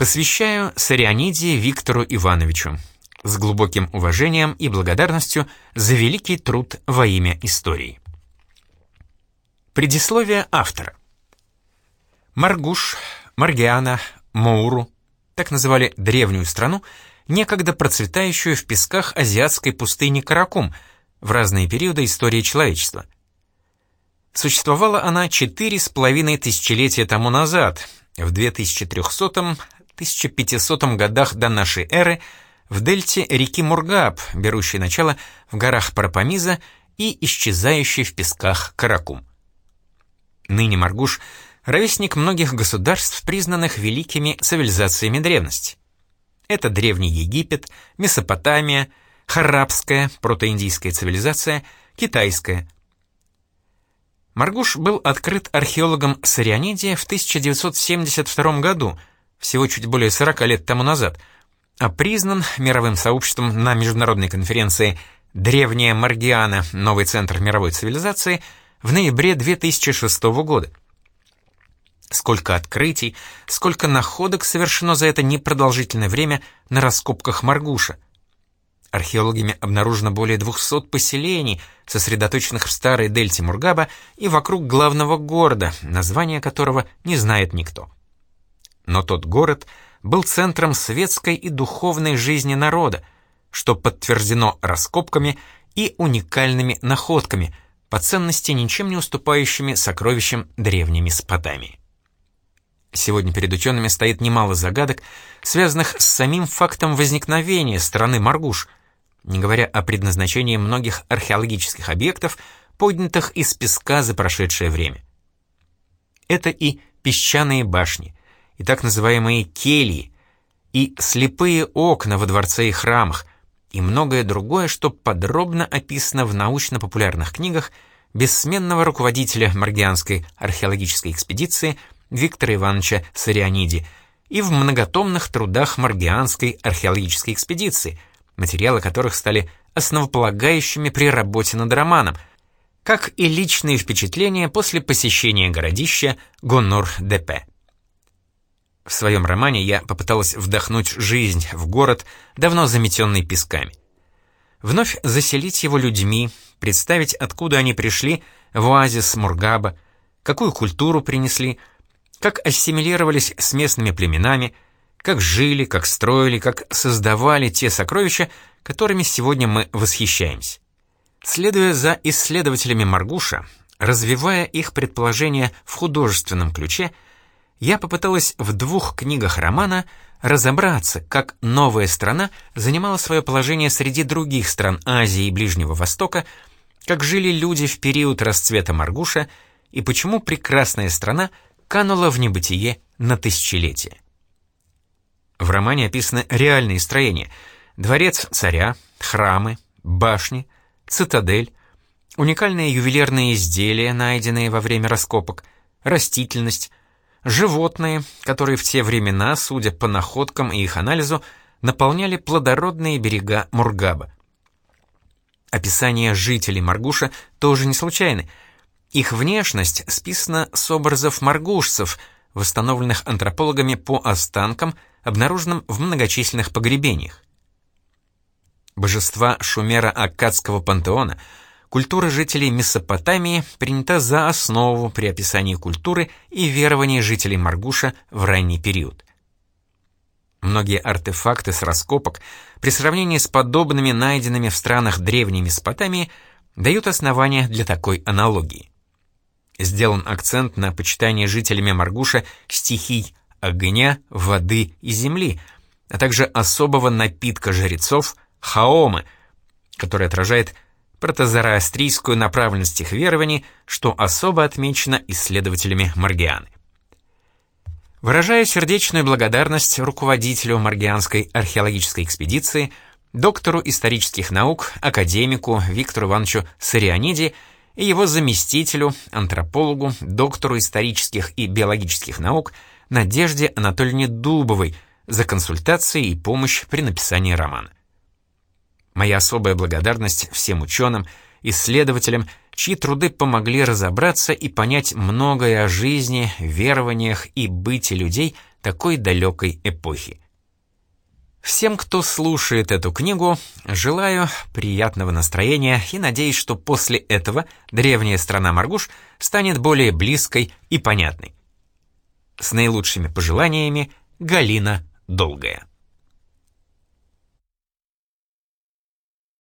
Посвящаю Сарианиде Виктору Ивановичу с глубоким уважением и благодарностью за великий труд во имя истории. Предисловие автора. Маргуш, Маргиана, Моуру, так называли древнюю страну, некогда процветающую в песках азиатской пустыни Каракум в разные периоды истории человечества. Существовала она четыре с половиной тысячелетия тому назад, в 2300-1500 годах до нашей эры, в дельте реки Мургаб, берущей начало в горах Парапамиза и исчезающей в песках Каракум. Ныне Маргуш — ровесник многих государств, признанных великими цивилизациями древности. Это Древний Египет, Месопотамия, Харабская, протоиндийская цивилизация, китайская. Маргуш был открыт археологом Сарианидия в 1972 году, всего чуть более 40 лет тому назад, а признан мировым сообществом на международной конференции «Древняя Маргиана. Новый центр мировой цивилизации» в ноябре 2006 года. Сколько открытий, сколько находок совершено за это непродолжительное время на раскопках Маргуша. Археологами обнаружено более 200 поселений, сосредоточенных в старой дельте Мургаба и вокруг главного города, название которого не знает никто. Но тот город был центром светской и духовной жизни народа, что подтверждено раскопками и уникальными находками, по ценности ничем не уступающими сокровищам древней Месопотамии. Сегодня перед учеными стоит немало загадок, связанных с самим фактом возникновения страны Маргуш, не говоря о предназначении многих археологических объектов, поднятых из песка за прошедшее время. Это и песчаные башни, и так называемые кельи, и слепые окна во дворце и храмах, и многое другое, что подробно описано в научно-популярных книгах бессменного руководителя Маргианской археологической экспедиции – Виктора Ивановича Сарианиди и в многотомных трудах Маргианской археологической экспедиции, материалы которых стали основополагающими при работе над романом, как и личные впечатления после посещения городища Гонор-ДП. В своем романе я попыталась вдохнуть жизнь в город, давно заметенный песками. Вновь заселить его людьми, представить, откуда они пришли в оазис Мургаба, какую культуру принесли – как ассимилировались с местными племенами, как жили, как строили, как создавали те сокровища, которыми сегодня мы восхищаемся. Следуя за исследователями Маргуша, развивая их предположения в художественном ключе, я попыталась в двух книгах романа разобраться, как новая страна занимала свое положение среди других стран Азии и Ближнего Востока, как жили люди в период расцвета Маргуша и почему прекрасная страна – канула в небытие на тысячелетие. В романе описаны реальные строения. Дворец царя, храмы, башни, цитадель, уникальные ювелирные изделия, найденные во время раскопок, растительность, животные, которые в те времена, судя по находкам и их анализу, наполняли плодородные берега Мургаба. Описание жителей Маргуша тоже не случайны — их внешность списана с образов маргушцев, восстановленных антропологами по останкам, обнаруженным в многочисленных погребениях. Божества шумера-аккадского пантеона, культура жителей Месопотамии принята за основу при описании культуры и верований жителей Маргуша в ранний период. Многие артефакты с раскопок при сравнении с подобными найденными в странах древней Месопотамии дают основания для такой аналогии. Сделан акцент на почитание жителями Маргуша стихий огня, воды и земли, а также особого напитка жрецов — хаомы, который отражает протозороастрийскую направленность их верований, что особо отмечено исследователями Маргианы. Выражаю сердечную благодарность руководителю Маргианской археологической экспедиции, доктору исторических наук, академику Виктору Ивановичу Сарианиди и его заместителю, антропологу, доктору исторических и биологических наук Надежде Анатольевне Дубовой за консультации и помощь при написании романа. Моя особая благодарность всем ученым, исследователям, чьи труды помогли разобраться и понять многое о жизни, верованиях и быте людей такой далекой эпохи. Всем, кто слушает эту книгу, желаю приятного настроения и надеюсь, что после этого древняя страна Маргуш станет более близкой и понятной. С наилучшими пожеланиями, Галина Долгая.